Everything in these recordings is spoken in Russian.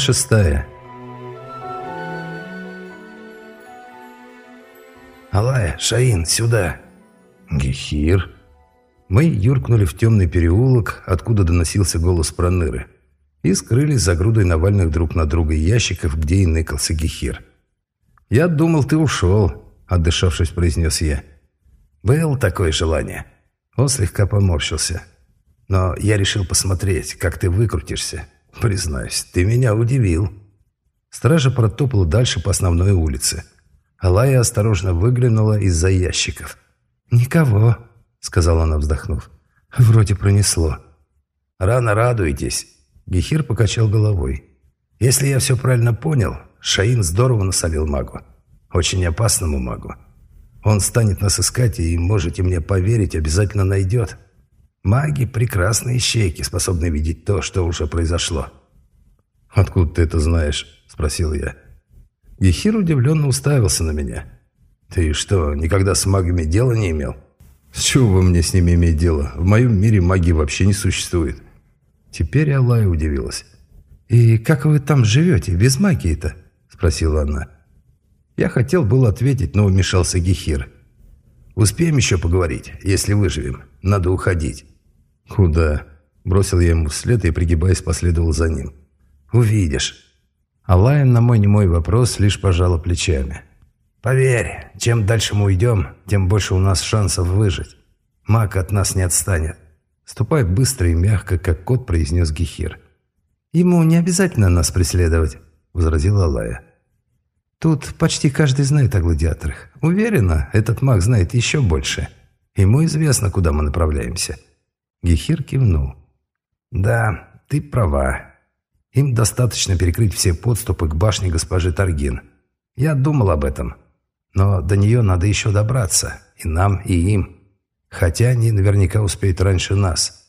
Шестая. «Алая, Шаин, сюда!» «Гехир!» Мы юркнули в темный переулок, откуда доносился голос Проныры, и скрылись за грудой навальных друг на друга ящиков, где и ныкался Гехир. «Я думал, ты ушел», — отдышавшись, произнес я. «Было такое желание». Он слегка поморщился. «Но я решил посмотреть, как ты выкрутишься. Признаюсь, ты меня удивил». Стража протопала дальше по основной улице. Алая осторожно выглянула из-за ящиков. «Никого», — сказала она, вздохнув. «Вроде пронесло». «Рано радуетесь», — Гехир покачал головой. «Если я все правильно понял, Шаин здорово насолил магу. Очень опасному магу. Он станет нас искать и, можете мне поверить, обязательно найдет. Маги — прекрасные щейки, способные видеть то, что уже произошло». «Откуда ты это знаешь?» — спросил я. Гехир удивленно уставился на меня. «Ты что, никогда с магами дела не имел?» «С чего вы мне с ними иметь дело? В моем мире магии вообще не существует». Теперь Алая удивилась. «И как вы там живете, без магии-то?» – спросила она. Я хотел было ответить, но вмешался Гехир. «Успеем еще поговорить, если выживем. Надо уходить». «Куда?» – бросил я ему вслед и, пригибаясь, последовал за ним. «Увидишь». Алая на мой немой вопрос лишь пожала плечами. Поверь, чем дальше мы уйдем, тем больше у нас шансов выжить. Маг от нас не отстанет. Ступай быстро и мягко, как кот произнес Гехир. Ему не обязательно нас преследовать, возразила Алая. Тут почти каждый знает о гладиаторах. Уверена, этот маг знает еще больше. Ему известно, куда мы направляемся. Гехир кивнул. Да, ты права. Им достаточно перекрыть все подступы к башне госпожи Таргин. Я думал об этом. Но до нее надо еще добраться. И нам, и им. Хотя они наверняка успеют раньше нас.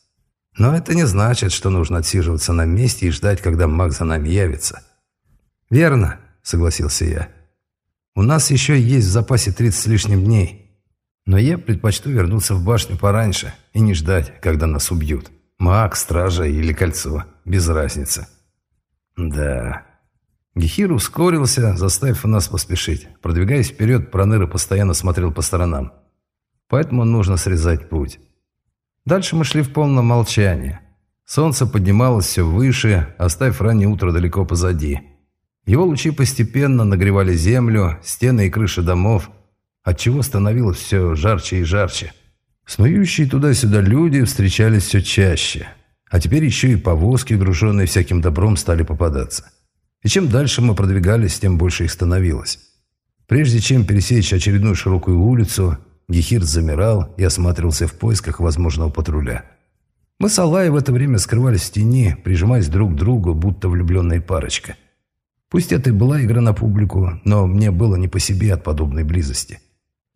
Но это не значит, что нужно отсиживаться на месте и ждать, когда маг за нами явится. «Верно», — согласился я. «У нас еще есть в запасе 30 с лишним дней. Но я предпочту вернуться в башню пораньше и не ждать, когда нас убьют. Маг, стража или кольцо. Без разницы». «Да, Гехир ускорился, заставив нас поспешить. Продвигаясь вперед, Проныра постоянно смотрел по сторонам. Поэтому нужно срезать путь. Дальше мы шли в полном молчании. Солнце поднималось все выше, оставив раннее утро далеко позади. Его лучи постепенно нагревали землю, стены и крыши домов, отчего становилось все жарче и жарче. Снующие туда-сюда люди встречались все чаще. А теперь еще и повозки, груженные всяким добром, стали попадаться. И чем дальше мы продвигались, тем больше их становилось. Прежде чем пересечь очередную широкую улицу, Гехир замирал и осматривался в поисках возможного патруля. Мы с Аллай в это время скрывались в тени, прижимаясь друг к другу, будто влюбленная парочка. Пусть это и была игра на публику, но мне было не по себе от подобной близости.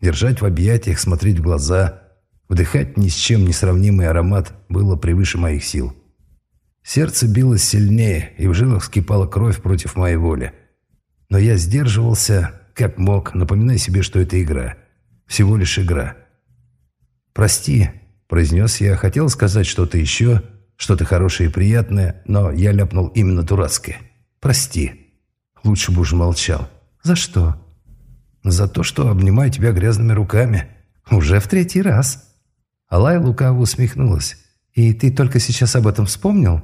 Держать в объятиях, смотреть в глаза, вдыхать ни с чем не сравнимый аромат было превыше моих сил. Сердце билось сильнее, и в жилах вскипала кровь против моей воли. Но я сдерживался, как мог, напоминая себе, что это игра. Всего лишь игра. «Прости», — произнес я, хотел сказать что-то еще, что-то хорошее и приятное, но я ляпнул именно дурацкое. «Прости». Лучше бы уж молчал. «За что?» «За то, что обнимаю тебя грязными руками. Уже в третий раз». Алай лукаво усмехнулась. «И ты только сейчас об этом вспомнил?»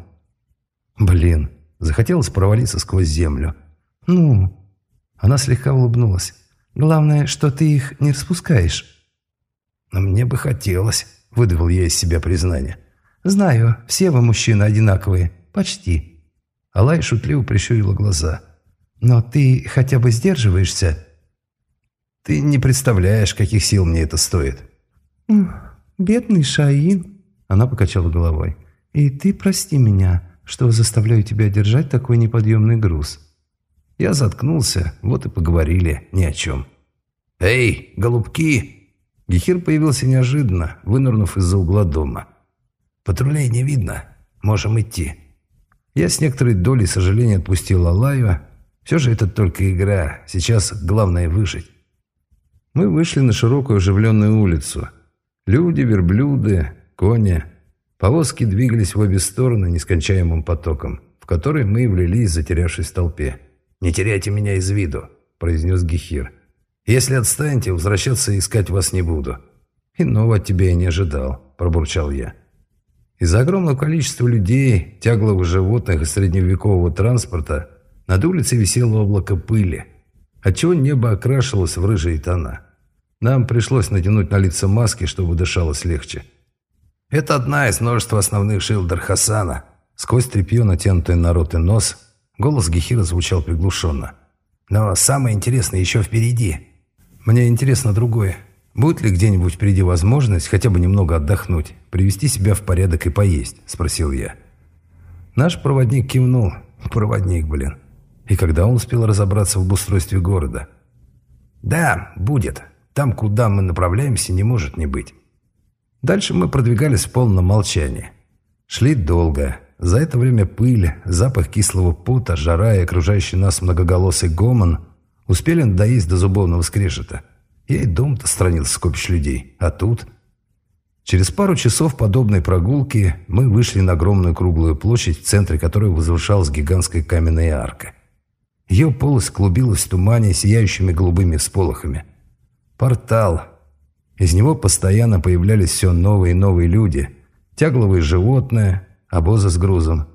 Блин, захотелось провалиться сквозь землю. Ну, она слегка улыбнулась. Главное, что ты их не распускаешь. Мне бы хотелось, выдавил я из себя признание. Знаю, все вы мужчины одинаковые. Почти. Алай шутливо прищурила глаза. Но ты хотя бы сдерживаешься? Ты не представляешь, каких сил мне это стоит. «Бедный Шаин», — она покачала головой. «И ты прости меня что заставляю тебя держать такой неподъемный груз». Я заткнулся, вот и поговорили ни о чем. «Эй, голубки!» Гехир появился неожиданно, вынырнув из-за угла дома. «Патрулей не видно. Можем идти». Я с некоторой долей сожаления отпустил Алаю. Все же это только игра. Сейчас главное выжить. Мы вышли на широкую оживленную улицу. Люди, верблюды, кони, Повозки двигались в обе стороны нескончаемым потоком. В который мы влились, затерявшись в толпе. «Не теряйте меня из виду», – произнес Гехир. «Если отстанете, возвращаться и искать вас не буду». «Иного от тебя я не ожидал», – пробурчал я. Из-за огромного количества людей, тягловых животных и средневекового транспорта над улицей висело облако пыли, отчего небо окрашивалось в рыжие тона. Нам пришлось натянуть на лица маски, чтобы дышалось легче. Это одна из множества основных шилдер Хасана. Сквозь тряпье, натянутый на рот и нос, голос Гехира звучал приглушенно. Но самое интересное еще впереди. Мне интересно другое. Будет ли где-нибудь впереди возможность хотя бы немного отдохнуть, привести себя в порядок и поесть?» – спросил я. Наш проводник кивнул. Проводник, блин. И когда он успел разобраться в обустройстве города? «Да, будет. Там, куда мы направляемся, не может не быть. Дальше мы продвигались в полном молчании. Шли долго. За это время пыль, запах кислого пота, жара и окружающий нас многоголосый гомон успели надоесть до зубовного скрежета. Я и дом-то странился скопищ людей. А тут... Через пару часов подобной прогулки мы вышли на огромную круглую площадь, в центре которой возвышалась гигантская каменная арка. Ее полость клубилась в тумане сияющими голубыми всполохами. Портал. Из него постоянно появлялись все новые и новые люди. Тягловые животные, обозы с грузом.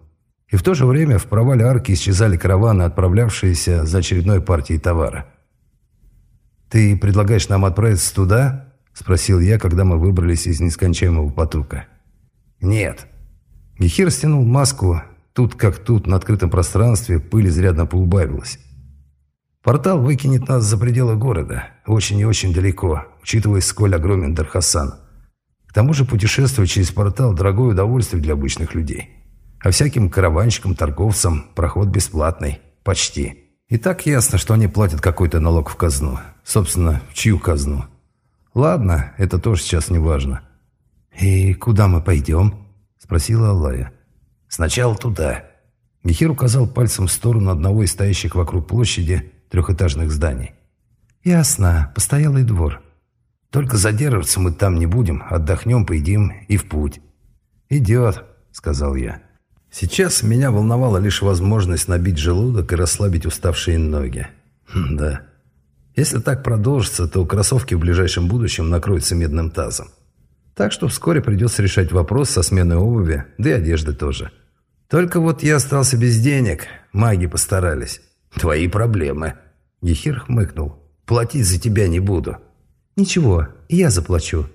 И в то же время в провале арки исчезали караваны, отправлявшиеся за очередной партией товара. «Ты предлагаешь нам отправиться туда?» – спросил я, когда мы выбрались из нескончаемого потока. «Нет». Гехир стянул маску. Тут как тут, на открытом пространстве, пыль изрядно поубавилась. Портал выкинет нас за пределы города, очень и очень далеко, учитывая, сколь огромен Дархасан. К тому же путешествовать через портал – дорогое удовольствие для обычных людей. А всяким караванщикам, торговцам проход бесплатный. Почти. И так ясно, что они платят какой-то налог в казну. Собственно, в чью казну? Ладно, это тоже сейчас не важно. «И куда мы пойдем?» – спросила Аллая. «Сначала туда». Михир указал пальцем в сторону одного из стоящих вокруг площади трехэтажных зданий. «Ясно. Постоялый двор. Только задерживаться мы там не будем. Отдохнем, поедим и в путь». «Идет», — сказал я. Сейчас меня волновала лишь возможность набить желудок и расслабить уставшие ноги. Хм, да. Если так продолжится, то кроссовки в ближайшем будущем накроются медным тазом. Так что вскоре придется решать вопрос со сменой обуви, да и одежды тоже. Только вот я остался без денег, маги постарались. «Твои проблемы». Ехир хмыкнул. «Платить за тебя не буду». «Ничего, я заплачу».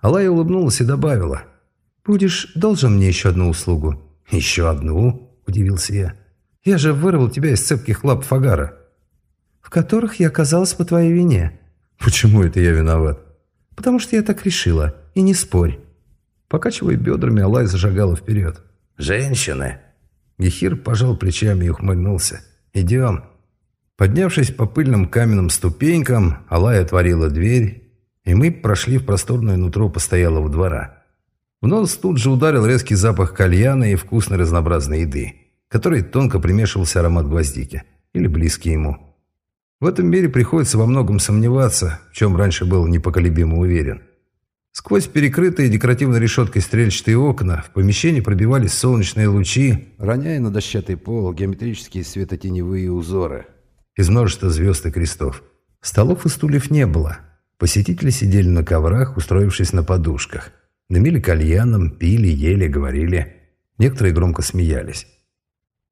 Алая улыбнулась и добавила. «Будешь должен мне еще одну услугу». «Еще одну?» – удивился я. «Я же вырвал тебя из цепких лап Фагара». «В которых я оказалась по твоей вине». «Почему это я виноват?» «Потому что я так решила, и не спорь». Покачивая бедрами, Алай зажигала вперед. «Женщины!» Гехир пожал плечами и ухмыльнулся. «Идем». Поднявшись по пыльным каменным ступенькам, Алай отворила дверь, и мы прошли в просторное нутро постоялого двора. В нос тут же ударил резкий запах кальяна и вкусной разнообразной еды, который тонко примешивался аромат гвоздики, или близкий ему. В этом мире приходится во многом сомневаться, в чем раньше был непоколебимо уверен. Сквозь перекрытые декоративной решеткой стрельчатые окна в помещении пробивались солнечные лучи, роняя на дощатый пол геометрические светотеневые узоры из множества звезд и крестов. Столов и стульев не было. Посетители сидели на коврах, устроившись на подушках. Дымили кальяном, пили, ели, говорили. Некоторые громко смеялись.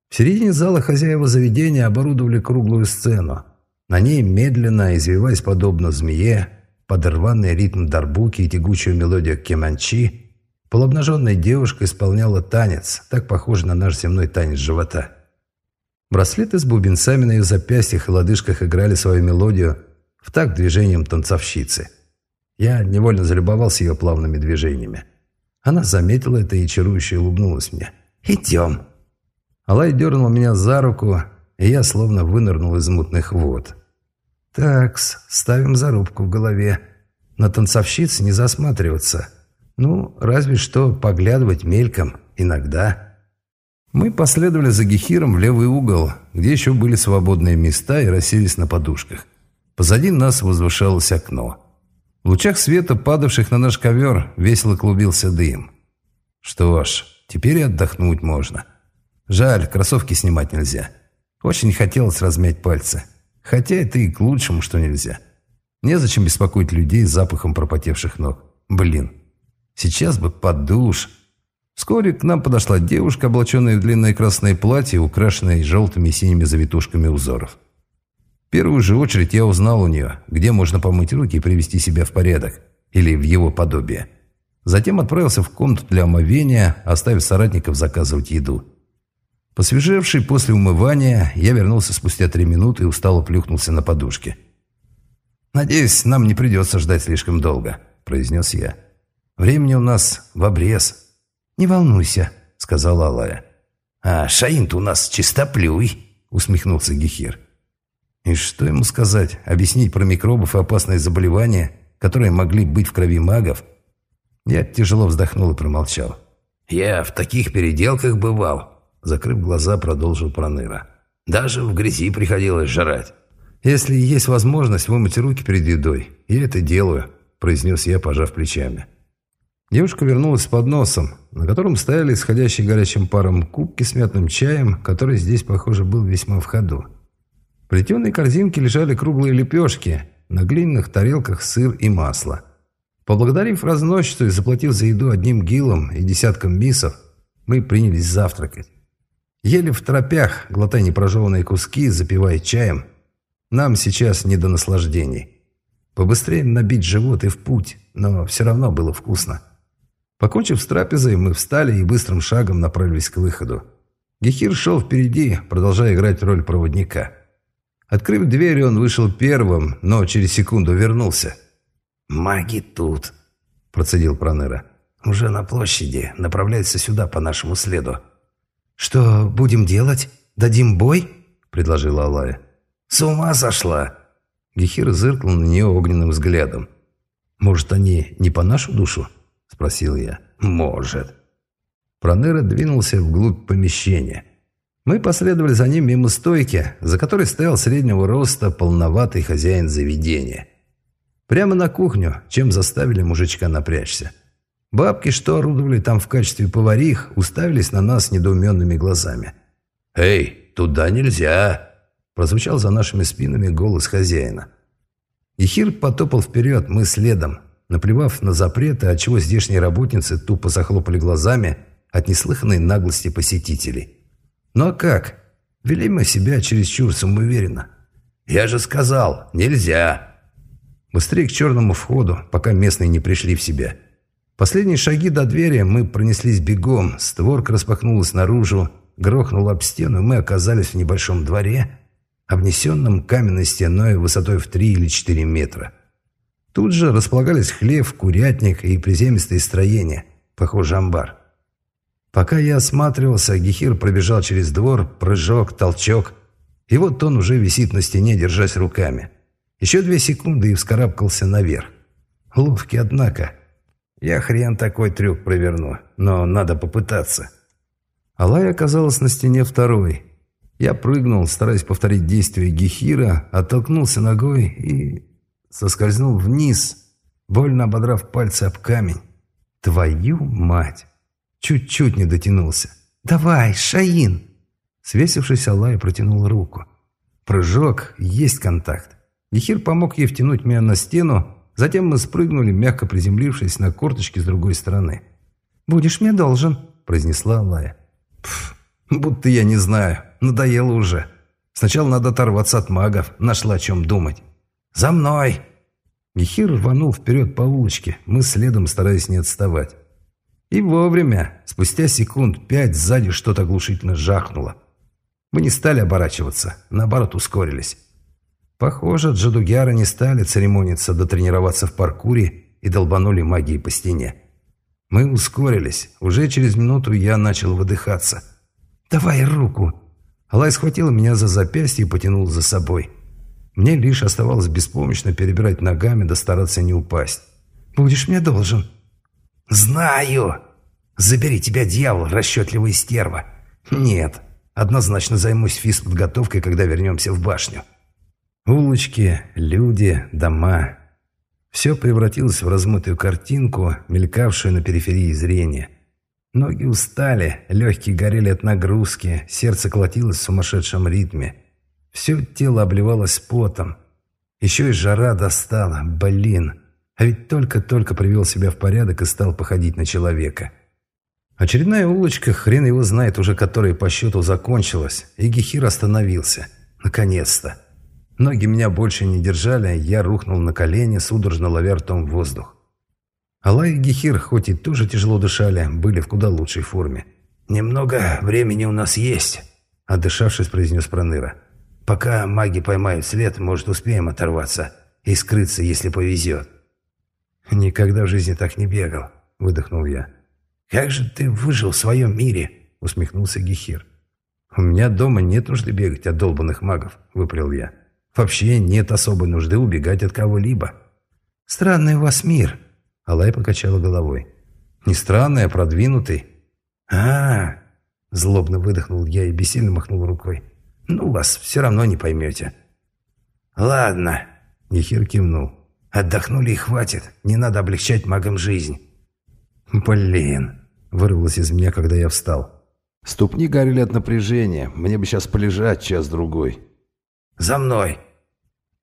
В середине зала хозяева заведения оборудовали круглую сцену. На ней, медленно, извиваясь подобно змее, под рваный ритм дарбуки и тягучую мелодию кеманчи, полуобнаженная девушка исполняла танец, так похожий на наш земной танец живота. Браслеты с бубенцами на ее запястьях и лодыжках играли свою мелодию в такт движением танцовщицы. Я невольно залюбовался ее плавными движениями. Она заметила это и чарующе улыбнулась мне. «Идем!» Алай дернул меня за руку, и я словно вынырнул из мутных вод. Такс, ставим зарубку в голове. На танцовщиц не засматриваться. Ну, разве что поглядывать мельком иногда. Мы последовали за Гехиром в левый угол, где еще были свободные места и расселись на подушках. Позади нас возвышалось окно. В лучах света, падавших на наш ковер, весело клубился дым. Что ж, теперь и отдохнуть можно. Жаль, кроссовки снимать нельзя. Очень хотелось размять пальцы. Хотя это и к лучшему, что нельзя. Незачем беспокоить людей запахом пропотевших ног. Блин, сейчас бы под душ. Вскоре к нам подошла девушка, облаченная в длинное красное платье, украшенное желтыми и синими завитушками узоров. В первую же очередь я узнал у нее, где можно помыть руки и привести себя в порядок, или в его подобие. Затем отправился в комнату для омовения, оставив соратников заказывать еду. Посвежевший после умывания, я вернулся спустя три минуты и устало плюхнулся на подушке. «Надеюсь, нам не придется ждать слишком долго», – произнес я. «Времени у нас в обрез». «Не волнуйся», – сказала Алая. «А Шаин-то у нас чистоплюй», – усмехнулся Гехир. И что ему сказать? Объяснить про микробов и опасные заболевания, которые могли быть в крови магов? Я тяжело вздохнул и промолчал. «Я в таких переделках бывал», – закрыв глаза, продолжил Проныра. «Даже в грязи приходилось жрать». «Если есть возможность вымыть руки перед едой, я это делаю», – произнес я, пожав плечами. Девушка вернулась с подносом, на котором стояли исходящие горячим паром кубки с мятным чаем, который здесь, похоже, был весьма в ходу. В плетеной корзинке лежали круглые лепешки, на глиняных тарелках сыр и масло. Поблагодарив разносчицу и заплатив за еду одним гилом и десятком бисов, мы принялись завтракать. Ели в тропях, глотая непрожеванные куски, запивая чаем. Нам сейчас не до наслаждений. Побыстрее набить живот и в путь, но все равно было вкусно. Покончив с трапезой, мы встали и быстрым шагом направились к выходу. Гехир шел впереди, продолжая играть роль проводника. Открыв дверь, он вышел первым, но через секунду вернулся. «Маги тут», – процедил Проныра. «Уже на площади, направляются сюда по нашему следу». «Что будем делать? Дадим бой?» – предложила Алая. «С ума сошла!» Гехир зыркнул на нее огненным взглядом. «Может, они не по нашу душу?» – спросил я. «Может». Пронера двинулся вглубь помещения. Мы последовали за ним мимо стойки, за которой стоял среднего роста полноватый хозяин заведения. Прямо на кухню, чем заставили мужичка напрячься. Бабки, что орудовали там в качестве поварих, уставились на нас недоуменными глазами. «Эй, туда нельзя!» Прозвучал за нашими спинами голос хозяина. Ехир потопал вперед, мы следом, наплевав на запреты, отчего здешние работницы тупо захлопали глазами от неслыханной наглости посетителей. Ну а как? Вели мы себя чересчур самоуверенно. «Я же сказал, нельзя!» Быстрее к черному входу, пока местные не пришли в себя. Последние шаги до двери мы пронеслись бегом, створка распахнулась наружу, грохнула об стену, и мы оказались в небольшом дворе, обнесенном каменной стеной высотой в три или четыре метра. Тут же располагались хлев, курятник и приземистые строения, похоже, амбар. Пока я осматривался, Гехир пробежал через двор, прыжок, толчок, и вот он уже висит на стене, держась руками. Еще две секунды и вскарабкался наверх. Ловкий, однако. Я хрен такой трюк проверну, но надо попытаться. Алай оказалась на стене второй. Я прыгнул, стараясь повторить действие Гехира, оттолкнулся ногой и соскользнул вниз, больно ободрав пальцы об камень. Твою мать! Чуть-чуть не дотянулся. «Давай, Шаин!» Свесившись, Алай протянул руку. Прыжок, есть контакт. Ехир помог ей втянуть меня на стену, затем мы спрыгнули, мягко приземлившись на корточки с другой стороны. «Будешь мне должен», — произнесла Алая. «Пф, будто я не знаю, надоело уже. Сначала надо оторваться от магов, нашла о чем думать». «За мной!» Гехир рванул вперед по улочке, мы следом стараясь не отставать. И вовремя, спустя секунд пять, сзади что-то оглушительно жахнуло. Мы не стали оборачиваться, наоборот ускорились. Похоже, джадугяры не стали церемониться, дотренироваться в паркуре и долбанули магией по стене. Мы ускорились. Уже через минуту я начал выдыхаться. «Давай руку!» Алай схватила меня за запястье и потянул за собой. Мне лишь оставалось беспомощно перебирать ногами да стараться не упасть. «Будешь мне должен». «Знаю! Забери тебя, дьявол, расчетливый стерва!» «Нет, однозначно займусь физподготовкой, когда вернемся в башню». Улочки, люди, дома. Все превратилось в размытую картинку, мелькавшую на периферии зрения. Ноги устали, легкие горели от нагрузки, сердце колотилось в сумасшедшем ритме. Все тело обливалось потом. Еще и жара достала. Блин. А ведь только-только привел себя в порядок и стал походить на человека. Очередная улочка, хрен его знает уже, которая по счету закончилась, и Гехир остановился. Наконец-то. Ноги меня больше не держали, я рухнул на колени, судорожно ловя ртом воздух. Алай и Гехир, хоть и тоже тяжело дышали, были в куда лучшей форме. «Немного времени у нас есть», — отдышавшись, произнес Проныра. «Пока маги поймают след, может, успеем оторваться и скрыться, если повезет». «Никогда в жизни так не бегал», — выдохнул я. «Как же ты выжил в своем мире?» — усмехнулся Гехир. «У меня дома нет нужды бегать от долбанных магов», — выпрел я. «Вообще нет особой нужды убегать от кого-либо». «Странный у вас мир», Алай покачала головой. «Не странный, а продвинутый». А, -а, а Злобно выдохнул я и бессильно махнул рукой. «Ну, вас все равно не поймете». «Ладно», — Нехир кивнул. «Отдохнули и хватит. Не надо облегчать магам жизнь». «Блин», — вырвалось из меня, когда я встал. Ступни горели от напряжения. Мне бы сейчас полежать час-другой. «За мной!»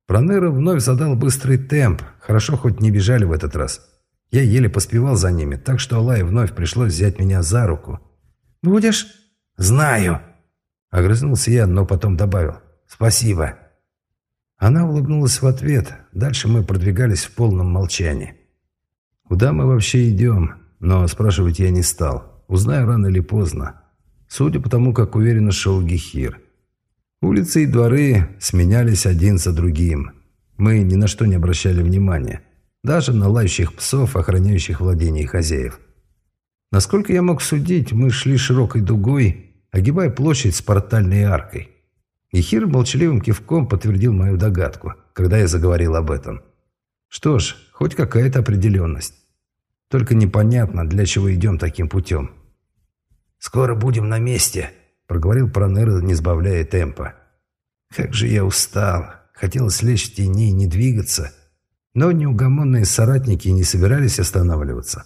Пронера вновь задал быстрый темп. Хорошо, хоть не бежали в этот раз. Я еле поспевал за ними, так что Аллае вновь пришлось взять меня за руку. «Будешь?» «Знаю!» Огрызнулся я, но потом добавил. «Спасибо!» Она улыбнулась в ответ. Дальше мы продвигались в полном молчании. Куда мы вообще идем? Но спрашивать я не стал. Узнаю рано или поздно. Судя по тому, как уверенно шел Гехир. Улицы и дворы сменялись один за другим. Мы ни на что не обращали внимания даже на лающих псов, охраняющих владения хозяев. Насколько я мог судить, мы шли широкой дугой, огибая площадь с портальной аркой. Ехир молчаливым кивком подтвердил мою догадку, когда я заговорил об этом. Что ж, хоть какая-то определенность. Только непонятно, для чего идем таким путем. «Скоро будем на месте», — проговорил Пронер, не сбавляя темпа. «Как же я устал. Хотелось лечь в тени и не двигаться». Но неугомонные соратники не собирались останавливаться.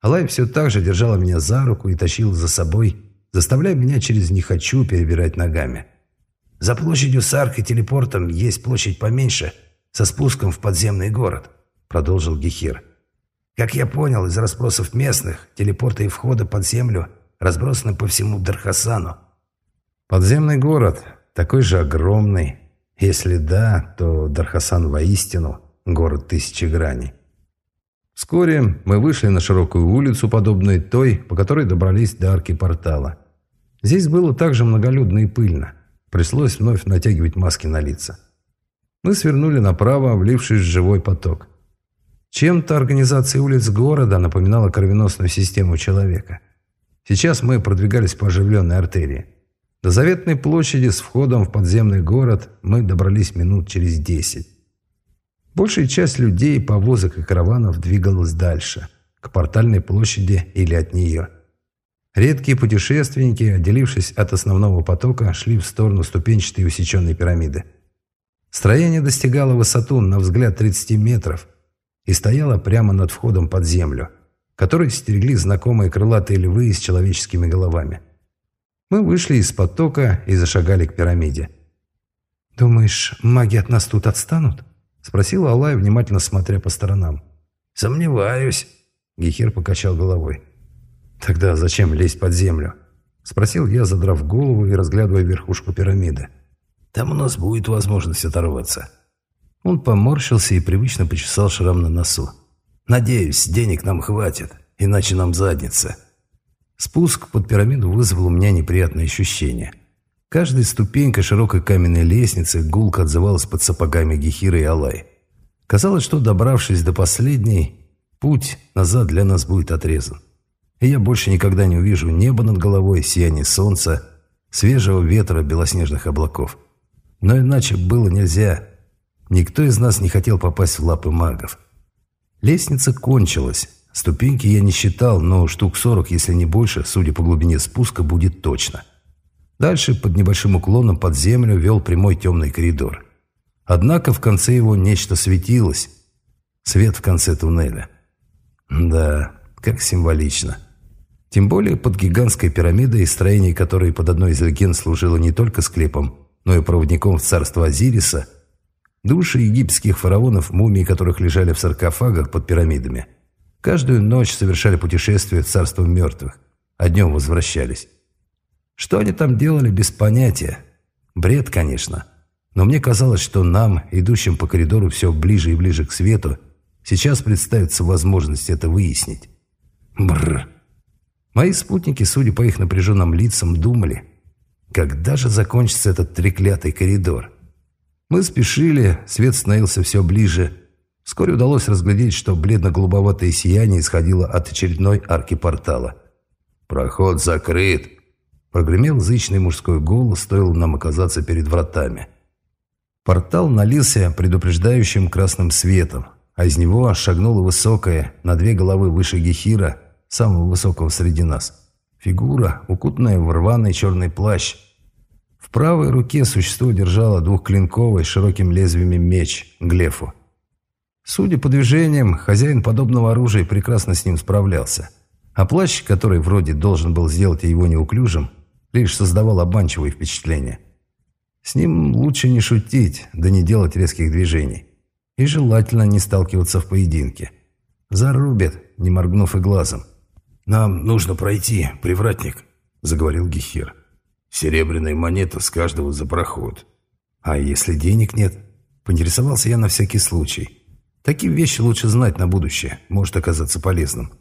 Алай все так же держала меня за руку и тащил за собой, заставляя меня через «не хочу» перебирать ногами. «За площадью с аркой телепортом есть площадь поменьше, со спуском в подземный город», — продолжил Гехир. «Как я понял из расспросов местных, телепорты и входы под землю разбросаны по всему Дархасану». «Подземный город, такой же огромный. Если да, то Дархасан воистину город тысячи граней. Вскоре мы вышли на широкую улицу, подобную той, по которой добрались до арки портала. Здесь было также многолюдно и пыльно. Пришлось вновь натягивать маски на лица. Мы свернули направо, влившись в живой поток. Чем-то организация улиц города напоминала кровеносную систему человека. Сейчас мы продвигались по оживленной артерии. До заветной площади с входом в подземный город мы добрались минут через десять. Большая часть людей, повозок и караванов двигалась дальше, к портальной площади или от нее. Редкие путешественники, отделившись от основного потока, шли в сторону ступенчатой усеченной пирамиды. Строение достигало высоту, на взгляд, 30 метров и стояло прямо над входом под землю, который стерегли знакомые крылатые львы с человеческими головами. Мы вышли из потока и зашагали к пирамиде. «Думаешь, маги от нас тут отстанут?» Спросил Алай, внимательно смотря по сторонам. «Сомневаюсь», — Гехир покачал головой. «Тогда зачем лезть под землю?» Спросил я, задрав голову и разглядывая верхушку пирамиды. «Там у нас будет возможность оторваться». Он поморщился и привычно почесал шрам на носу. «Надеюсь, денег нам хватит, иначе нам задница». Спуск под пирамиду вызвал у меня неприятное ощущение — Каждая ступенька широкой каменной лестницы гулко отзывалась под сапогами Гехира и Алай. Казалось, что, добравшись до последней, путь назад для нас будет отрезан. И я больше никогда не увижу неба над головой, сияние солнца, свежего ветра белоснежных облаков. Но иначе было нельзя. Никто из нас не хотел попасть в лапы магов. Лестница кончилась. Ступеньки я не считал, но штук сорок, если не больше, судя по глубине спуска, будет точно. Дальше, под небольшим уклоном под землю, вел прямой темный коридор. Однако в конце его нечто светилось. Свет в конце туннеля. Да, как символично. Тем более под гигантской пирамидой, строение которой под одной из легенд служило не только склепом, но и проводником в царство Азириса, души египетских фараонов, мумии которых лежали в саркофагах под пирамидами, каждую ночь совершали путешествие в царство мертвых, а днем возвращались. Что они там делали, без понятия. Бред, конечно. Но мне казалось, что нам, идущим по коридору все ближе и ближе к свету, сейчас представится возможность это выяснить. Бррр. Мои спутники, судя по их напряженным лицам, думали, когда же закончится этот треклятый коридор. Мы спешили, свет становился все ближе. Вскоре удалось разглядеть, что бледно-голубоватое сияние исходило от очередной арки портала. «Проход закрыт!» Прогремел зычный мужской голос, стоило нам оказаться перед вратами. Портал налился предупреждающим красным светом, а из него шагнула высокая, на две головы выше Гехира, самого высокого среди нас. Фигура, укутанная в рваный черный плащ. В правой руке существо держало двухклинковый широким лезвиями меч, глефу. Судя по движениям, хозяин подобного оружия прекрасно с ним справлялся. А плащ, который вроде должен был сделать его неуклюжим, лишь создавал обманчивое впечатление. С ним лучше не шутить, да не делать резких движений. И желательно не сталкиваться в поединке. Зарубят, не моргнув и глазом. «Нам нужно пройти, привратник», — заговорил Гехир. «Серебряная монета с каждого за проход». «А если денег нет?» Поинтересовался я на всякий случай. Такие вещи лучше знать на будущее, может оказаться полезным.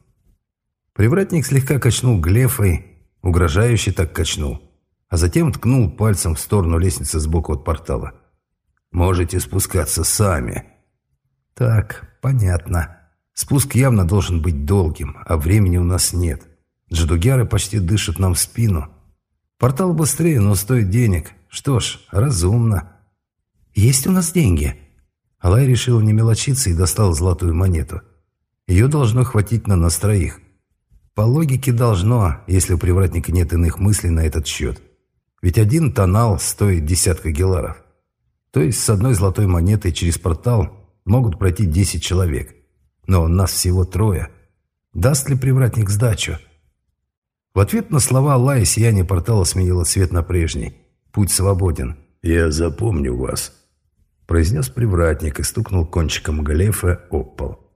Привратник слегка качнул глефой, Угрожающе так качнул. А затем ткнул пальцем в сторону лестницы сбоку от портала. «Можете спускаться сами». «Так, понятно. Спуск явно должен быть долгим, а времени у нас нет. Джадугяры почти дышат нам в спину. Портал быстрее, но стоит денег. Что ж, разумно». «Есть у нас деньги?» Алай решил не мелочиться и достал золотую монету. Ее должно хватить на нас троих. По логике должно, если у привратника нет иных мыслей на этот счет. Ведь один тонал стоит десятка геларов. То есть с одной золотой монетой через портал могут пройти 10 человек. Но нас всего трое. Даст ли привратник сдачу? В ответ на слова Аллая сияние портала сменило цвет на прежний. Путь свободен. «Я запомню вас», — произнес привратник и стукнул кончиком галефа об пол.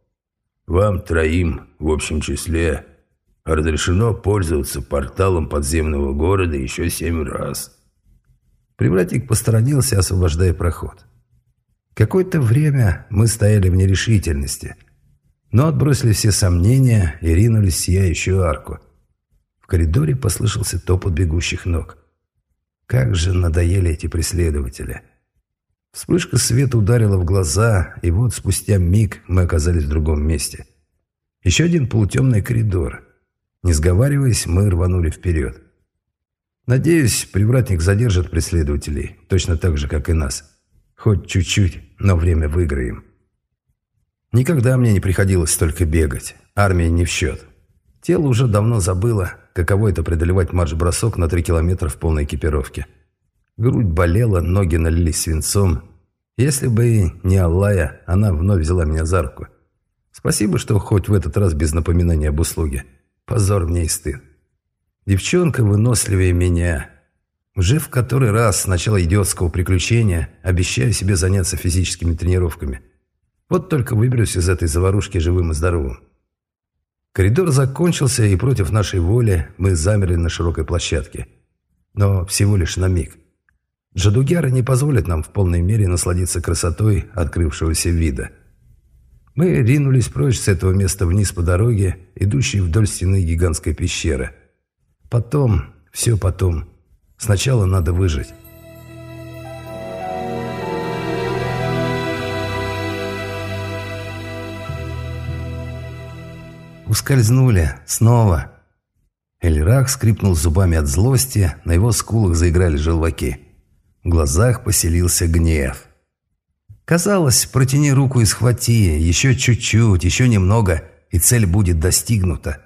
«Вам троим, в общем числе, разрешено пользоваться порталом подземного города еще семь раз. Привратник посторонился, освобождая проход. Какое-то время мы стояли в нерешительности, но отбросили все сомнения и ринулись в сияющую арку. В коридоре послышался топот бегущих ног. Как же надоели эти преследователи. Вспышка света ударила в глаза, и вот спустя миг мы оказались в другом месте. Еще один полутемный коридор. Не сговариваясь, мы рванули вперед. Надеюсь, привратник задержит преследователей, точно так же, как и нас. Хоть чуть-чуть, но время выиграем. Никогда мне не приходилось столько бегать. Армия не в счет. Тело уже давно забыло, каково это преодолевать марш-бросок на три километра в полной экипировке. Грудь болела, ноги налились свинцом. Если бы не Аллая, она вновь взяла меня за руку. Спасибо, что хоть в этот раз без напоминания об услуге. Позор мне и стыд. Девчонка выносливее меня. Уже в который раз с начала идиотского приключения обещаю себе заняться физическими тренировками. Вот только выберусь из этой заварушки живым и здоровым. Коридор закончился, и против нашей воли мы замерли на широкой площадке. Но всего лишь на миг. Джадугяры не позволят нам в полной мере насладиться красотой открывшегося вида – мы ринулись прочь с этого места вниз по дороге, идущей вдоль стены гигантской пещеры. Потом, все потом. Сначала надо выжить. Ускользнули. Снова. Эльрах скрипнул зубами от злости, на его скулах заиграли желваки. В глазах поселился гнев. Казалось, протяни руку и схвати, еще чуть-чуть, еще немного, и цель будет достигнута.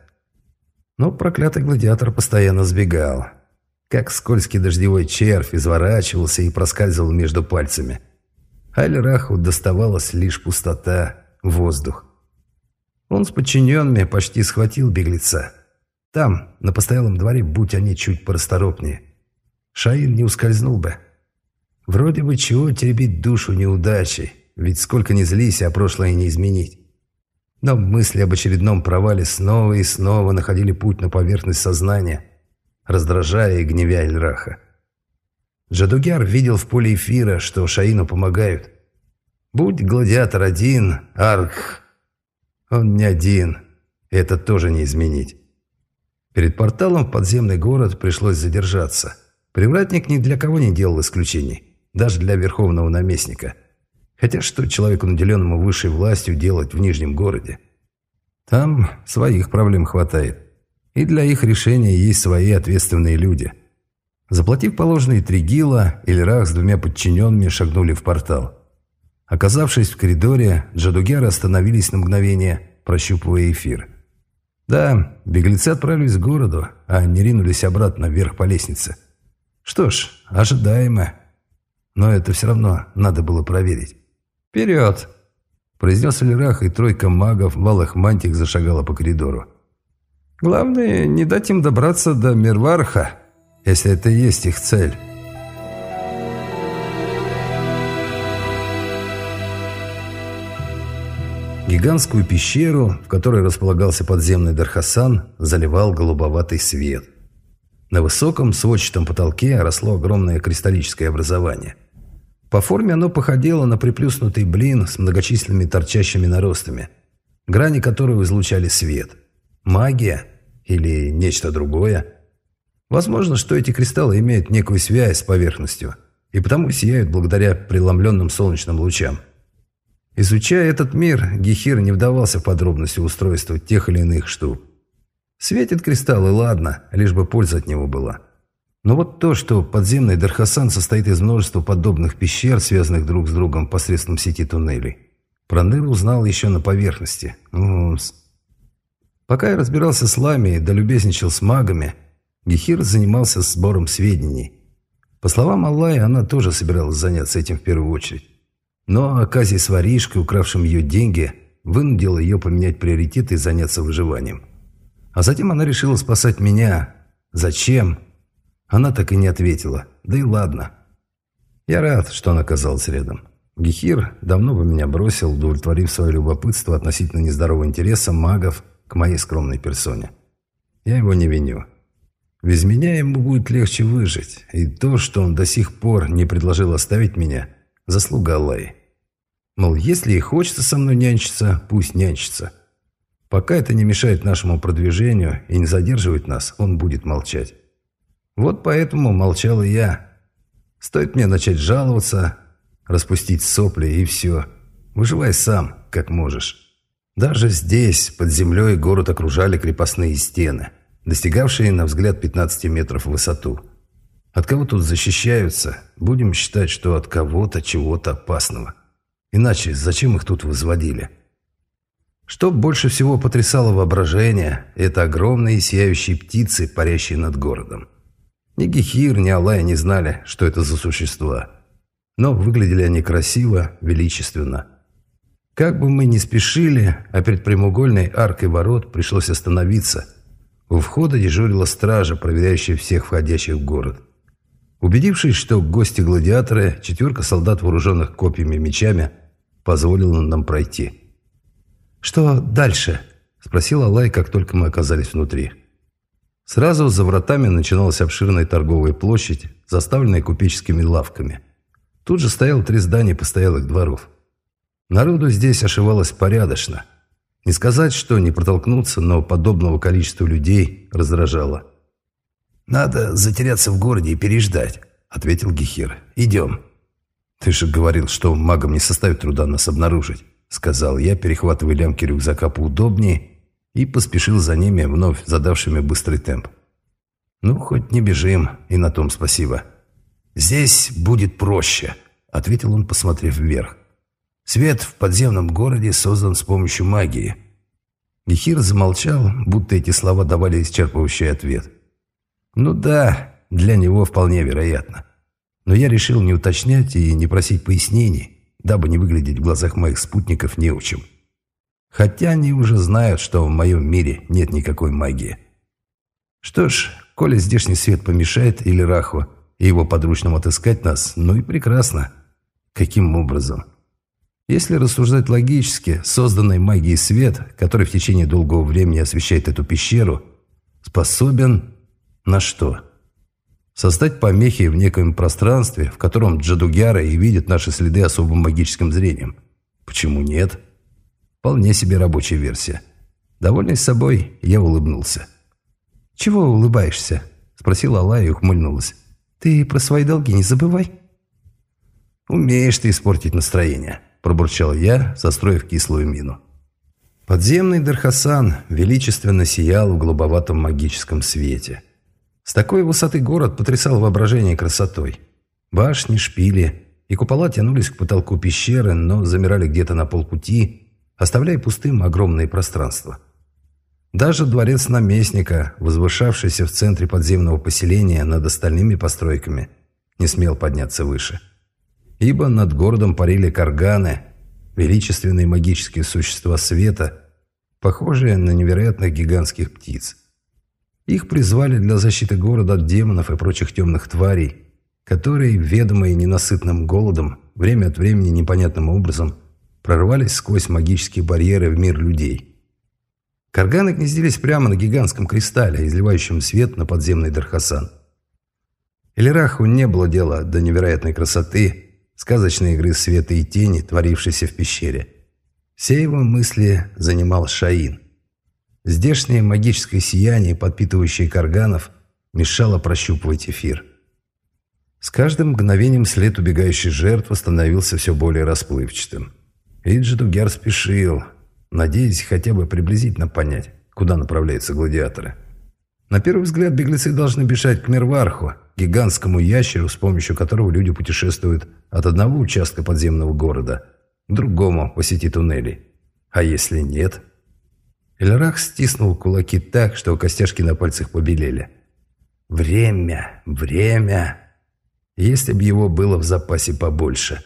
Но проклятый гладиатор постоянно сбегал. Как скользкий дождевой червь изворачивался и проскальзывал между пальцами. Аль-Раху доставалась лишь пустота, воздух. Он с подчиненными почти схватил беглеца. Там, на постоялом дворе, будь они чуть порасторопнее. Шаин не ускользнул бы. Вроде бы чего теребить душу неудачей, ведь сколько ни злись, а прошлое не изменить. Но мысли об очередном провале снова и снова находили путь на поверхность сознания, раздражая и гневя Эльраха. Джадугяр видел в поле эфира, что Шаину помогают. Будь гладиатор один, Арк... Он не один, это тоже не изменить. Перед порталом в подземный город пришлось задержаться. Привратник ни для кого не делал исключений, даже для верховного наместника. Хотя что человеку, наделенному высшей властью, делать в Нижнем городе? Там своих проблем хватает. И для их решения есть свои ответственные люди. Заплатив положенные три гила, Ильрах с двумя подчиненными шагнули в портал. Оказавшись в коридоре, джадугеры остановились на мгновение, прощупывая эфир. Да, беглецы отправились к городу, а не ринулись обратно вверх по лестнице. Что ж, ожидаемо. Но это все равно надо было проверить. «Вперед!» – произнес Эльрах, и тройка магов в алых мантиях зашагала по коридору. «Главное, не дать им добраться до Мирварха, если это и есть их цель». Гигантскую пещеру, в которой располагался подземный Дархасан, заливал голубоватый свет. На высоком сводчатом потолке росло огромное кристаллическое образование. По форме оно походило на приплюснутый блин с многочисленными торчащими наростами, грани которого излучали свет. Магия или нечто другое? Возможно, что эти кристаллы имеют некую связь с поверхностью и потому сияют благодаря преломленным солнечным лучам. Изучая этот мир, Гехир не вдавался в подробности устройства тех или иных штук. Светит кристалл, и ладно, лишь бы польза от него была. Но вот то, что подземный Дархасан состоит из множества подобных пещер, связанных друг с другом посредством сети туннелей, Проныр узнал еще на поверхности. Пока я разбирался с Ламией, да любезничал с магами, Гехир занимался сбором сведений. По словам Аллая, она тоже собиралась заняться этим в первую очередь. Но оказия с воришкой, укравшим ее деньги, вынудила ее поменять приоритеты и заняться выживанием. А затем она решила спасать меня. Зачем? Она так и не ответила. Да и ладно. Я рад, что она оказалась рядом. Гехир давно бы меня бросил, удовлетворив свое любопытство относительно нездорового интереса магов к моей скромной персоне. Я его не виню. Без меня ему будет легче выжить, и то, что он до сих пор не предложил оставить меня, заслуга Аллаи. Мол, если и хочется со мной нянчиться, пусть нянчится. Пока это не мешает нашему продвижению и не задерживает нас, он будет молчать. Вот поэтому молчал и я. Стоит мне начать жаловаться, распустить сопли и все. Выживай сам, как можешь. Даже здесь, под землей, город окружали крепостные стены, достигавшие, на взгляд, 15 метров в высоту. От кого тут защищаются? Будем считать, что от кого-то чего-то опасного. Иначе зачем их тут возводили? Что больше всего потрясало воображение, это огромные сияющие птицы, парящие над городом. Ни Гехир, ни Алай не знали, что это за существа. Но выглядели они красиво, величественно. Как бы мы ни спешили, а перед прямоугольной аркой ворот пришлось остановиться. У входа дежурила стража, проверяющая всех входящих в город. Убедившись, что гости-гладиаторы, четверка солдат, вооруженных копьями и мечами, позволила нам пройти. «Что дальше?» – спросил Алай, как только мы оказались внутри. Сразу за вратами начиналась обширная торговая площадь, заставленная купеческими лавками. Тут же стояло три здания постоялых дворов. Народу здесь ошивалось порядочно. Не сказать, что не протолкнуться, но подобного количества людей раздражало. «Надо затеряться в городе и переждать», — ответил Гехир. «Идем». «Ты же говорил, что магам не составит труда нас обнаружить», — сказал я, перехватывая лямки рюкзака поудобнее и поспешил за ними, вновь задавшими быстрый темп. «Ну, хоть не бежим, и на том спасибо». «Здесь будет проще», — ответил он, посмотрев вверх. «Свет в подземном городе создан с помощью магии». Гехир замолчал, будто эти слова давали исчерпывающий ответ. «Ну да, для него вполне вероятно но я решил не уточнять и не просить пояснений, дабы не выглядеть в глазах моих спутников неучим. Хотя они уже знают, что в моем мире нет никакой магии. Что ж, коли здешний свет помешает или Раху и его подручным отыскать нас, ну и прекрасно. Каким образом? Если рассуждать логически, созданный магией свет, который в течение долгого времени освещает эту пещеру, способен на что? Создать помехи в некоем пространстве, в котором джадугяры и видят наши следы особым магическим зрением. Почему нет? Вполне себе рабочая версия. Довольный собой, я улыбнулся. «Чего улыбаешься?» – спросила Алла и ухмыльнулась. «Ты про свои долги не забывай». «Умеешь ты испортить настроение». – пробурчал я, состроив кислую мину. Подземный Дархасан величественно сиял в голубоватом магическом свете. С такой высоты город потрясал воображение красотой. Башни, шпили и купола тянулись к потолку пещеры, но замирали где-то на полпути, оставляя пустым огромные пространства. Даже дворец наместника, возвышавшийся в центре подземного поселения над остальными постройками, не смел подняться выше – ибо над городом парили карганы, величественные магические существа света, похожие на невероятных гигантских птиц. Их призвали для защиты города от демонов и прочих темных тварей, которые, ведомые ненасытным голодом, время от времени непонятным образом прорвались сквозь магические барьеры в мир людей. Карганы гнездились прямо на гигантском кристалле, изливающем свет на подземный Дархасан. Элираху не было дела до невероятной красоты, сказочной игры света и тени, творившейся в пещере. Все его мысли занимал Шаин. Здешнее магическое сияние, подпитывающее карганов, мешало прощупывать эфир. С каждым мгновением след убегающей жертвы становился все более расплывчатым. Иджидугер спешил, надеясь хотя бы приблизительно понять, куда направляются гладиаторы. На первый взгляд беглецы должны бежать к Мерварху, гигантскому ящеру, с помощью которого люди путешествуют от одного участка подземного города к другому по сети туннелей. А если нет? Эльрах стиснул кулаки так, что костяшки на пальцах побелели. Время, время. Если бы его было в запасе побольше.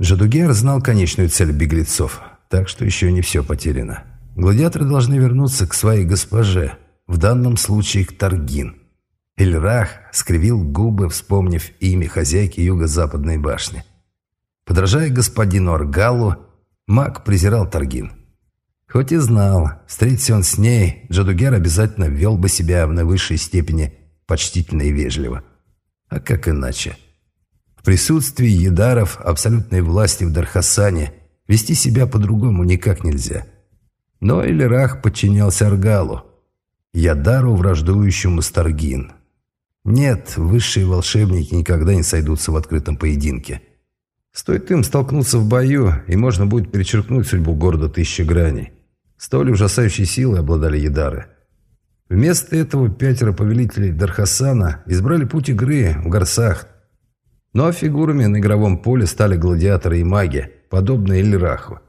Жадугер знал конечную цель беглецов, так что еще не все потеряно. Гладиаторы должны вернуться к своей госпоже, в данном случае к Таргин. Эльрах скривил губы, вспомнив имя хозяйки юго-западной башни. Подражая господину Аргалу, маг презирал Таргин. Хоть и знал, встретиться он с ней, Джадугер обязательно вел бы себя в наивысшей степени почтительно и вежливо. А как иначе? В присутствии едаров абсолютной власти в Дархасане вести себя по-другому никак нельзя. Но Эльрах подчинялся Аргалу, Ядару, враждующему с Таргин – нет, высшие волшебники никогда не сойдутся в открытом поединке. Стоит им столкнуться в бою, и можно будет перечеркнуть судьбу города Тысячи Граней. Столь ужасающей силой обладали Едары. Вместо этого пятеро повелителей Дархасана избрали путь игры в Гарсах. А фигурами на игровом поле стали гладиаторы и маги, подобные Эльраху.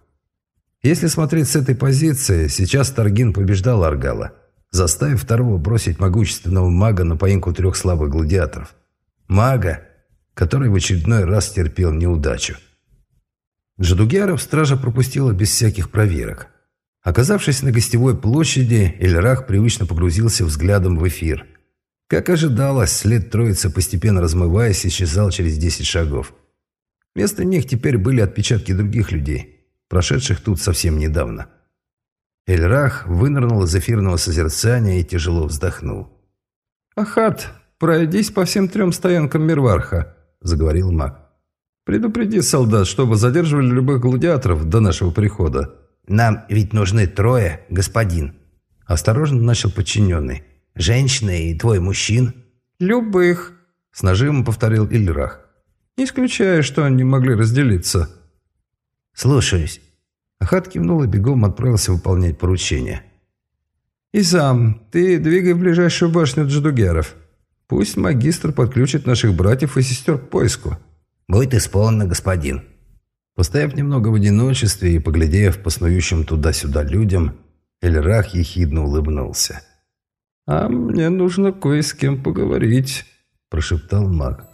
Если смотреть с этой позиции, сейчас Таргин побеждал Аргала – заставив второго бросить могущественного мага на поимку трех слабых гладиаторов. Мага, который в очередной раз терпел неудачу. Джадугяров стража пропустила без всяких проверок. Оказавшись на гостевой площади, Эльрах привычно погрузился взглядом в эфир. Как ожидалось, след троицы, постепенно размываясь, исчезал через 10 шагов. Вместо них теперь были отпечатки других людей, прошедших тут совсем недавно. Эльрах вынырнул из эфирного созерцания и тяжело вздохнул. «Ахат, пройдись по всем трем стоянкам Мирварха», — заговорил маг. «Предупреди солдат, чтобы задерживали любых гладиаторов до нашего прихода». «Нам ведь нужны трое, господин», — осторожно начал подчиненный. «Женщина и твой мужчин». «Любых», — с нажимом повторил Ильрах. «Не исключая, что они могли разделиться». «Слушаюсь». Ахат кивнул и бегом отправился выполнять поручение. «Изам, ты двигай в ближайшую башню джадугеров. Пусть магистр подключит наших братьев и сестер к поиску». «Будет исполнено, господин». Постояв немного в одиночестве и поглядев по снующим туда-сюда людям, Эльрах ехидно улыбнулся. «А мне нужно кое с кем поговорить», – прошептал маг.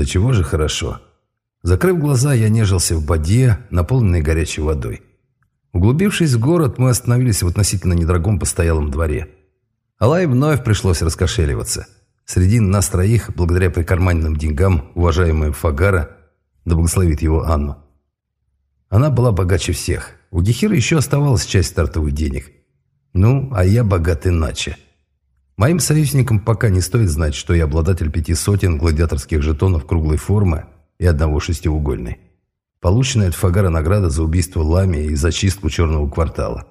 Да чего же хорошо. Закрыв глаза, я нежился в воде, наполненной горячей водой. Углубившись в город, мы остановились в относительно недорогом постоялом дворе. Алай вновь пришлось раскошеливаться. Среди нас троих, благодаря прикарманенным деньгам, уважаемая Фагара, да благословит его Анну. Она была богаче всех. У Гехира еще оставалась часть стартовых денег. Ну, а я богат иначе. Моим союзникам пока не стоит знать, что я обладатель пяти сотен гладиаторских жетонов круглой формы и одного шестиугольной. Полученная от Фагара награда за убийство Лами и зачистку черного квартала.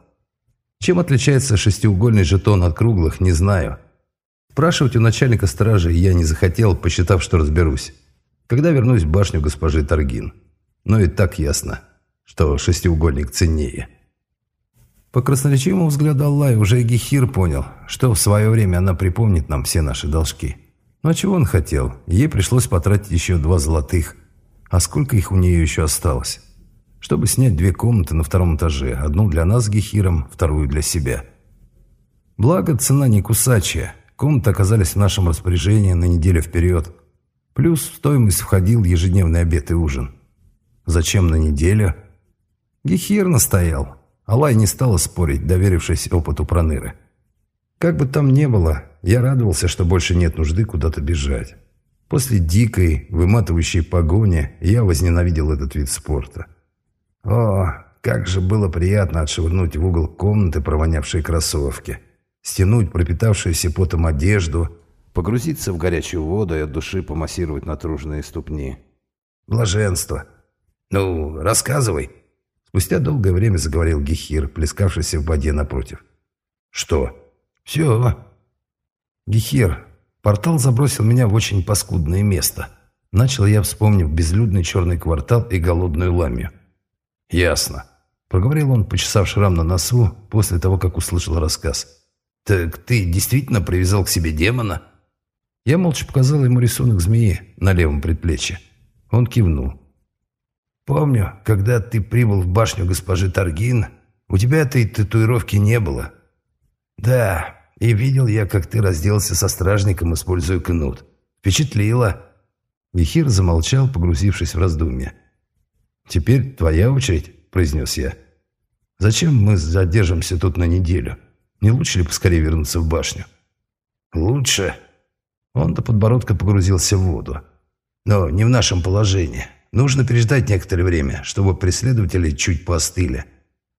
Чем отличается шестиугольный жетон от круглых, не знаю. Спрашивать у начальника стражи я не захотел, посчитав, что разберусь. Когда вернусь в башню госпожи Таргин. Но и так ясно, что шестиугольник ценнее. По красноречивому взгляду Аллая уже и Гехир понял, что в свое время она припомнит нам все наши должки. Но чего он хотел? Ей пришлось потратить еще два золотых. А сколько их у нее еще осталось? Чтобы снять две комнаты на втором этаже. Одну для нас с Гехиром, вторую для себя. Благо, цена не кусачая. Комнаты оказались в нашем распоряжении на неделю вперед. Плюс в стоимость входил ежедневный обед и ужин. Зачем на неделю? Гехир настоял. Алай не стала спорить, доверившись опыту Проныры. Как бы там ни было, я радовался, что больше нет нужды куда-то бежать. После дикой, выматывающей погони я возненавидел этот вид спорта. О, как же было приятно отшвырнуть в угол комнаты провонявшие кроссовки, стянуть пропитавшуюся потом одежду, погрузиться в горячую воду и от души помассировать натруженные ступни. Блаженство. «Ну, рассказывай», Спустя долгое время заговорил Гехир, плескавшийся в воде напротив. «Что?» «Все». «Гехир, портал забросил меня в очень паскудное место». Начал я, вспомнив безлюдный черный квартал и голодную ламию. «Ясно», — проговорил он, почесав шрам на носу, после того, как услышал рассказ. «Так ты действительно привязал к себе демона?» Я молча показал ему рисунок змеи на левом предплечье. Он кивнул. Помню, когда ты прибыл в башню госпожи Таргин, у тебя этой татуировки не было. Да, и видел я, как ты разделался со стражником, используя кнут. Впечатлило. Вихир замолчал, погрузившись в раздумья. «Теперь твоя очередь», — произнес я. «Зачем мы задержимся тут на неделю? Не лучше ли поскорее вернуться в башню?» «Лучше». Он до подбородка погрузился в воду. «Но не в нашем положении. Нужно переждать некоторое время, чтобы преследователи чуть поостыли.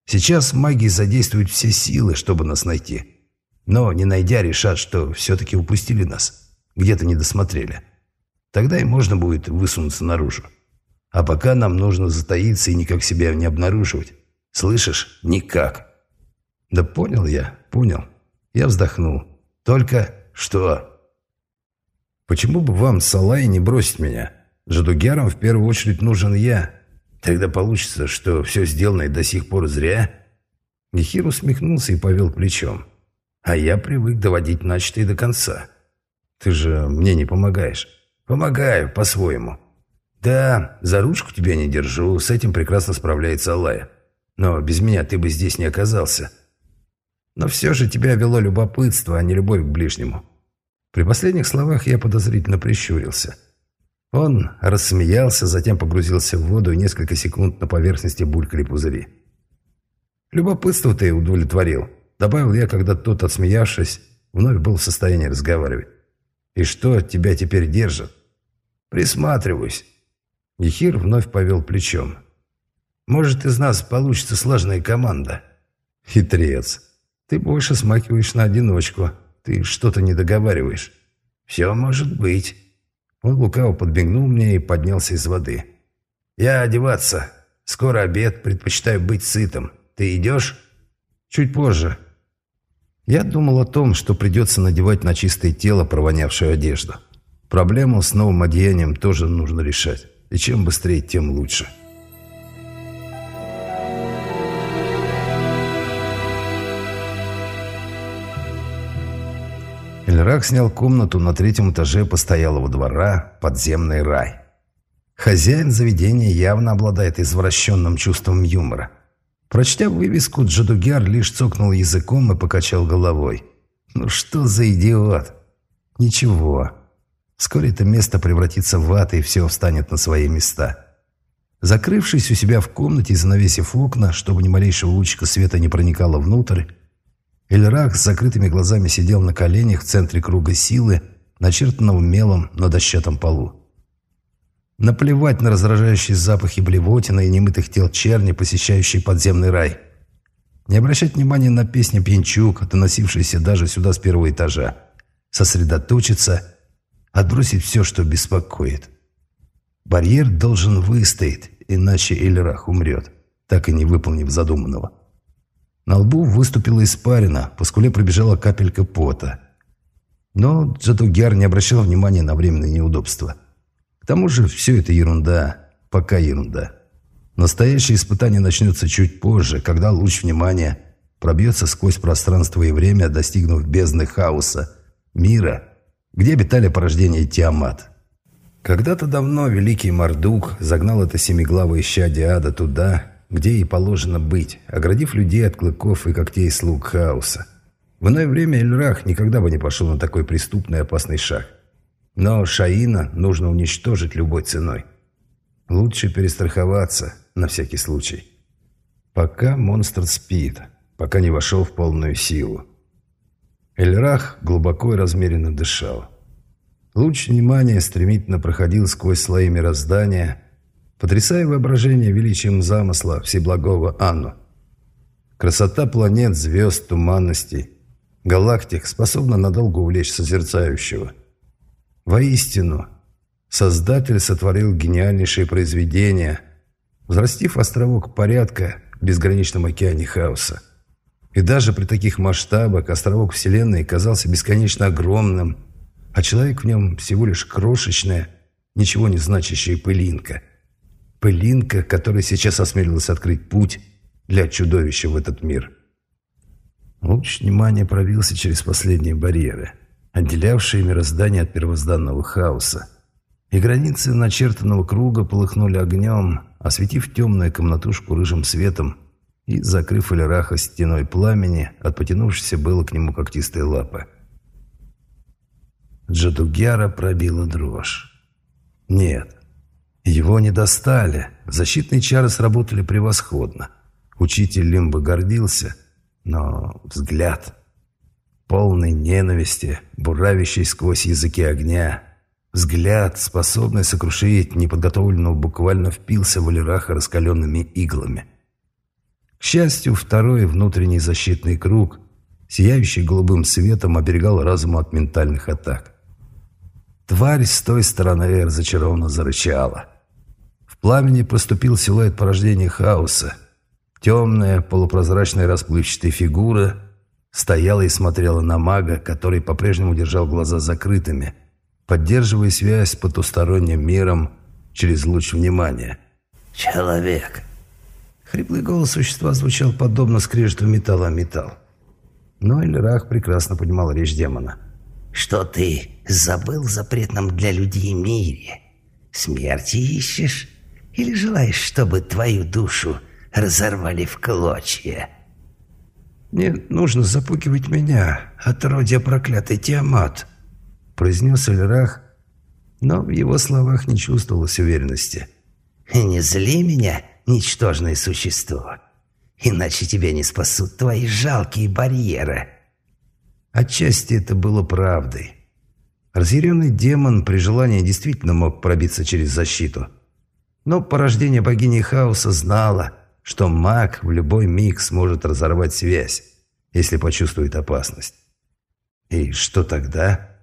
Сейчас маги задействуют все силы, чтобы нас найти. Но, не найдя, решат, что все-таки упустили нас. Где-то не досмотрели. Тогда и можно будет высунуться наружу. А пока нам нужно затаиться и никак себя не обнаруживать. Слышишь? Никак. Да понял я, понял. Я вздохнул. Только что... Почему бы вам, Салай, не бросить меня? Жадугярам в первую очередь нужен я. Тогда получится, что все сделанное до сих пор зря». Гехир усмехнулся и повел плечом. «А я привык доводить начатое до конца. Ты же мне не помогаешь». «Помогаю, по-своему». «Да, за ручку тебя не держу, с этим прекрасно справляется Алая. Но без меня ты бы здесь не оказался. Но все же тебя вело любопытство, а не любовь к ближнему». При последних словах я подозрительно прищурился – он рассмеялся, затем погрузился в воду и несколько секунд на поверхности булькали пузыри. «Любопытство ты удовлетворил», — добавил я, когда тот, отсмеявшись, вновь был в состоянии разговаривать. «И что тебя теперь держит?» «Присматриваюсь». Ехир вновь повел плечом. «Может, из нас получится сложная команда?» «Хитрец. Ты больше смакиваешь на одиночку. Ты что-то не договариваешь». «Все может быть». Он лукаво подбегнул мне и поднялся из воды. «Я одеваться. Скоро обед, предпочитаю быть сытым. Ты идешь?» «Чуть позже». Я думал о том, что придется надевать на чистое тело провонявшую одежду. Проблему с новым одеянием тоже нужно решать. И чем быстрее, тем лучше. Эльрак снял комнату на третьем этаже постоялого двора «Подземный рай». Хозяин заведения явно обладает извращенным чувством юмора. Прочтя вывеску, Джадугяр лишь цокнул языком и покачал головой. «Ну что за идиот?» «Ничего. Вскоре это место превратится в ад, и все встанет на свои места. Закрывшись у себя в комнате и занавесив окна, чтобы ни малейшего лучика света не проникало внутрь, Эльрах с закрытыми глазами сидел на коленях в центре круга силы, начертанного мелом на дощатом полу. Наплевать на раздражающие запахи блевотина и немытых тел черни, посещающие подземный рай. Не обращать внимания на песни пьянчук, доносившиеся даже сюда с первого этажа. Сосредоточиться, отбросить все, что беспокоит. Барьер должен выстоять, иначе Эльрах умрет, так и не выполнив задуманного. На лбу выступила испарина, по скуле пробежала капелька пота. Но Джадугяр не обращал внимания на временные неудобства. К тому же все это ерунда, пока ерунда. Настоящее испытание начнется чуть позже, когда луч внимания пробьется сквозь пространство и время, достигнув бездны хаоса, мира, где обитали порождения Тиамат. Когда-то давно великий Мардук загнал это семиглавое щадие ада туда, где и положено быть, оградив людей от клыков и когтей слуг хаоса. В иное время Эльрах никогда бы не пошел на такой преступный и опасный шаг. Но Шаина нужно уничтожить любой ценой. Лучше перестраховаться на всякий случай. Пока монстр спит, пока не вошел в полную силу. Эльрах глубоко и размеренно дышал. Луч внимания стремительно проходил сквозь слои мироздания, потрясая воображение величием замысла Всеблагого Анну. Красота планет, звезд, туманностей, галактик способна надолго увлечь созерцающего. Воистину, Создатель сотворил гениальнейшее произведение, взрастив островок порядка в безграничном океане хаоса. И даже при таких масштабах островок Вселенной казался бесконечно огромным, а человек в нем всего лишь крошечная, ничего не значащая пылинка. Пылинка, которая сейчас осмелилась открыть путь для чудовища в этот мир. Луч внимания пробился через последние барьеры, отделявшие мироздание от первозданного хаоса. И границы начертанного круга полыхнули огнем, осветив темную комнатушку рыжим светом и закрыв Эльраха стеной пламени, от потянувшейся было к нему когтистой лапы. Джадугяра пробила дрожь. Нет, его не достали. Защитные чары сработали превосходно. Учитель Лимба гордился, но взгляд, полный ненависти, буравящий сквозь языки огня, взгляд, способный сокрушить неподготовленного, буквально впился в Алираха раскаленными иглами. К счастью, второй внутренний защитный круг, сияющий голубым светом, оберегал разум от ментальных атак. Тварь с той стороны разочарованно зарычала. Пламени проступил силуэт порождения хаоса. Темная, полупрозрачная расплывчатая фигура стояла и смотрела на мага, который по-прежнему держал глаза закрытыми, поддерживая связь с потусторонним миром через луч внимания. «Человек!» Хриплый голос существа звучал подобно скрежету металла о металл. Но Эльрах прекрасно понимал речь демона. «Что ты забыл в запретном для людей мире? Смерти ищешь? Или желаешь, чтобы твою душу разорвали в клочья?» «Нет, нужно запугивать меня, отродья проклятый Тиамат», произнес Эльрах, но в его словах не чувствовалось уверенности. «Не зли меня, ничтожное существо, иначе тебя не спасут твои жалкие барьеры». Отчасти это было правдой. Разъяренный демон при желании действительно мог пробиться через защиту. Но порождение богини хаоса знало, что маг в любой миг сможет разорвать связь, если почувствует опасность. И что тогда?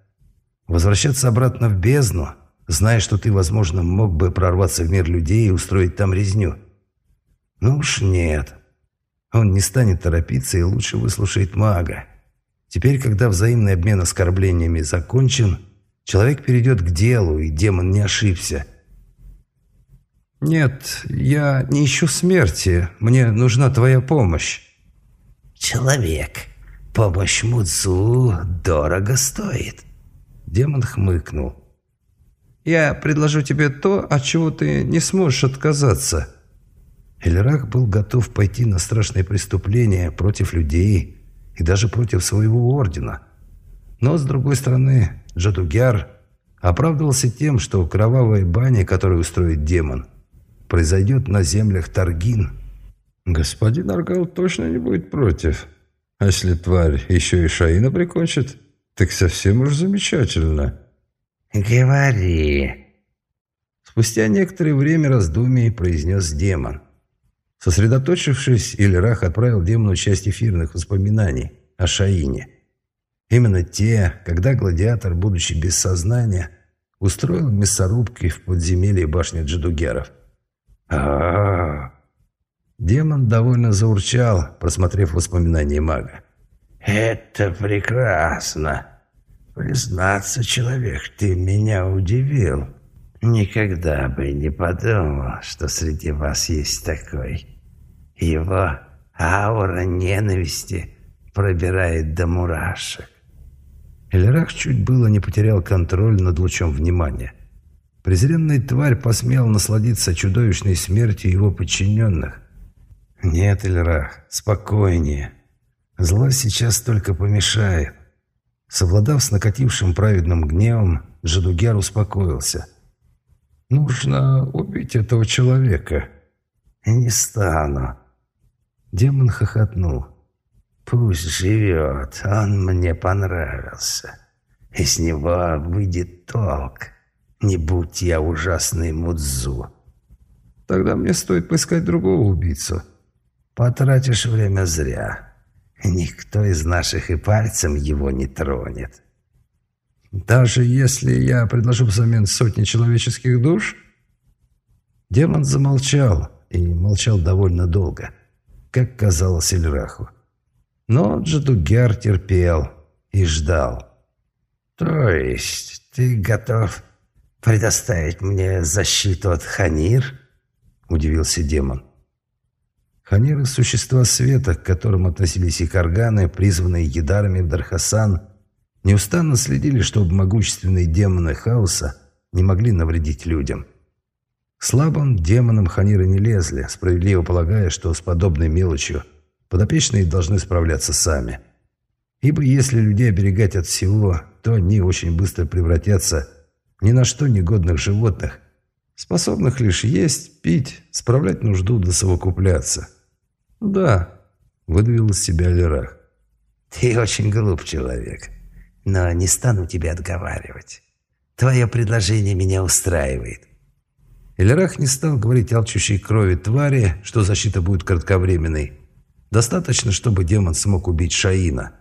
Возвращаться обратно в бездну, зная, что ты, возможно, мог бы прорваться в мир людей и устроить там резню? Ну уж нет. Он не станет торопиться и лучше выслушает мага. Теперь, когда взаимный обмен оскорблениями закончен, человек перейдет к делу, и демон не ошибся. «Нет, я не ищу смерти. Мне нужна твоя помощь». «Человек, помощь Мудзу дорого стоит». Демон хмыкнул. «Я предложу тебе то, от чего ты не сможешь отказаться». Эльрах был готов пойти на страшное преступление против людей, и даже против своего ордена. Но, с другой стороны, Джадугяр оправдывался тем, что кровавая баня, которую устроит демон, произойдет на землях Таргин. Господин Аргал точно не будет против. А если тварь еще и Шаина прикончит, так совсем уж замечательно. Говори. Спустя некоторое время раздумий произнес демон. Сосредоточившись, Ильрах отправил демону часть эфирных воспоминаний о Шаине. Именно те, когда гладиатор, будучи без сознания, устроил мясорубки в подземелье башни Джадугеров. А, -а, -а Демон довольно заурчал, просмотрев воспоминания мага. «Это прекрасно. Признаться, человек, ты меня удивил. Никогда бы не подумал, что среди вас есть такой. Его аура ненависти пробирает до мурашек. Эльрах чуть было не потерял контроль над лучом внимания. Презренная тварь посмела насладиться чудовищной смертью его подчиненных. «Нет, Эльрах, спокойнее. Зло сейчас только помешает». Совладав с накатившим праведным гневом, Джадугяр успокоился – Нужно убить этого человека. Не стану. Демон хохотнул. Пусть живет, он мне понравился. Из него выйдет толк. Не будь я ужасный Мудзу. Тогда мне стоит поискать другого убийцу. Потратишь время зря. Никто из наших и пальцем его не тронет. Даже если я предложу взамен сотни человеческих душ? Демон замолчал и молчал довольно долго, как казалось Эльраху. Но Джадугяр терпел и ждал. «То есть ты готов предоставить мне защиту от Ханир?» – удивился демон. Ханиры – существа света, к которым относились и карганы, призванные едарами Дархасан – неустанно следили, чтобы могущественные демоны хаоса не могли навредить людям. Слабым демонам ханиры не лезли, справедливо полагая, что с подобной мелочью подопечные должны справляться сами. Ибо если людей оберегать от всего, то они очень быстро превратятся ни на что негодных животных, способных лишь есть, пить, справлять нужду да совокупляться. «Да», — выдавил из себя Лерах. «Ты очень глуп человек», но не стану тебя отговаривать. Твое предложение меня устраивает». Эльрах не стал говорить алчущей крови твари, что защита будет кратковременной. Достаточно, чтобы демон смог убить Шаина.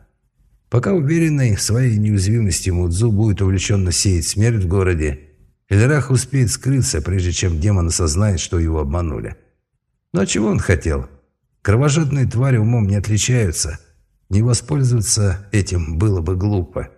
Пока уверенный в своей неуязвимости Мудзу будет увлеченно сеять смерть в городе, Эльрах успеет скрыться, прежде чем демон осознает, что его обманули. Но чего он хотел? Кровожадные твари умом не отличаются. Не воспользоваться этим было бы глупо.